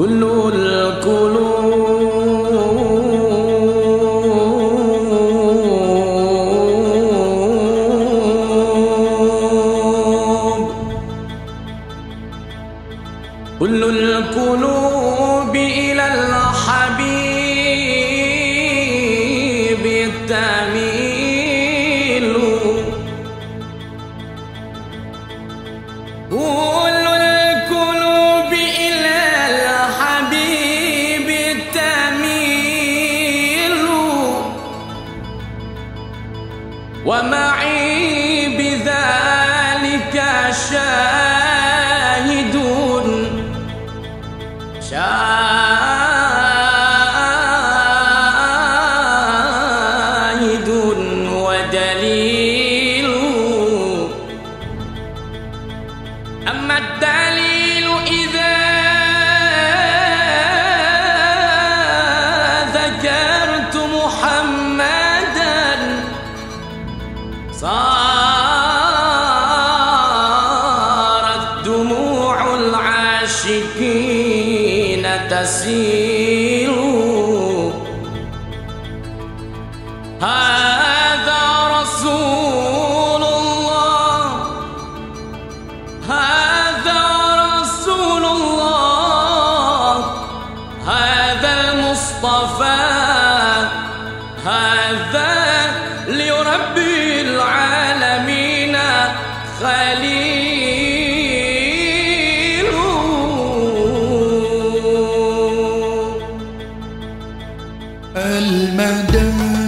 كل القلوب كل القلوب إلى الحبيب المصطفى. هذا لرب العالمين خليل. المدن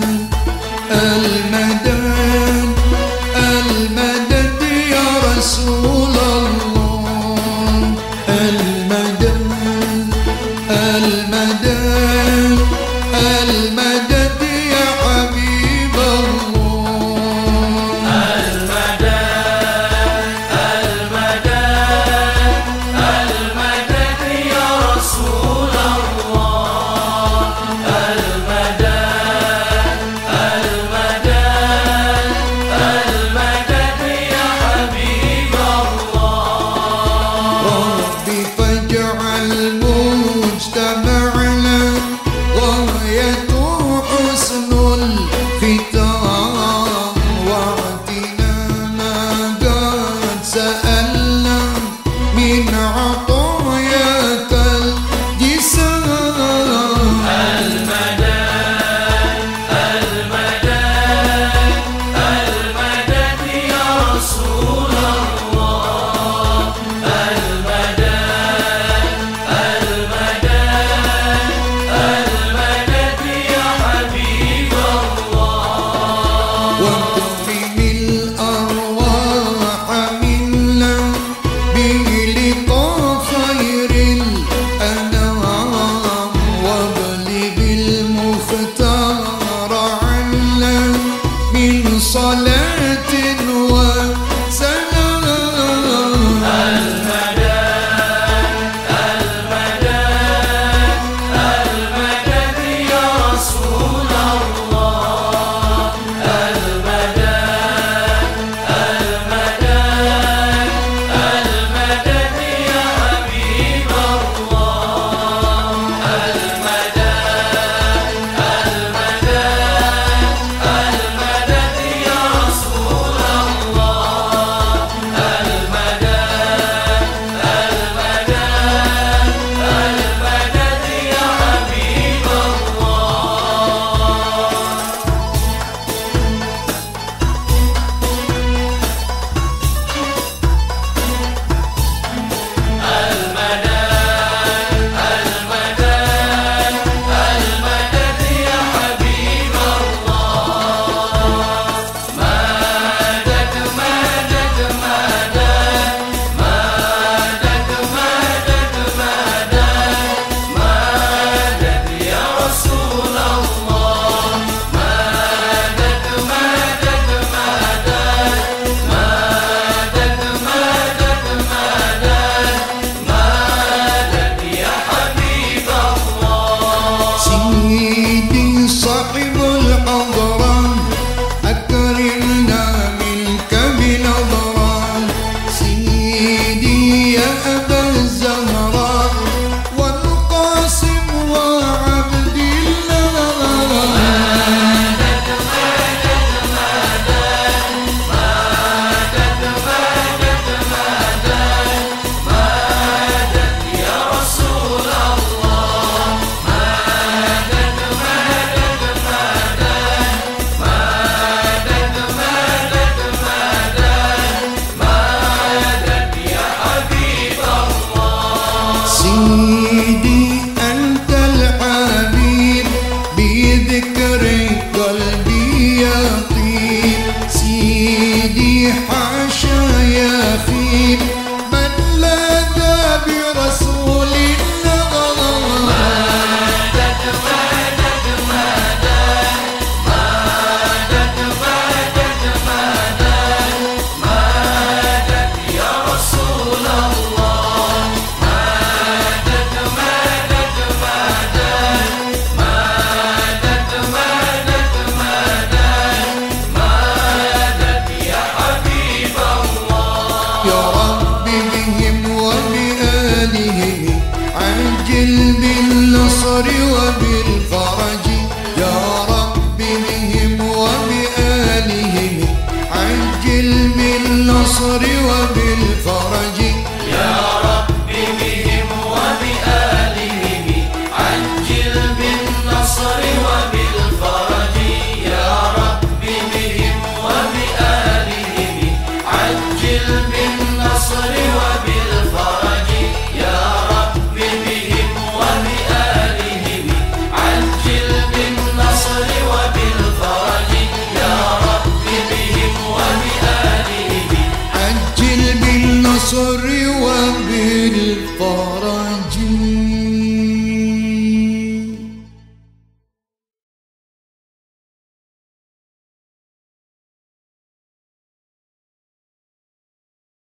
وبالفرج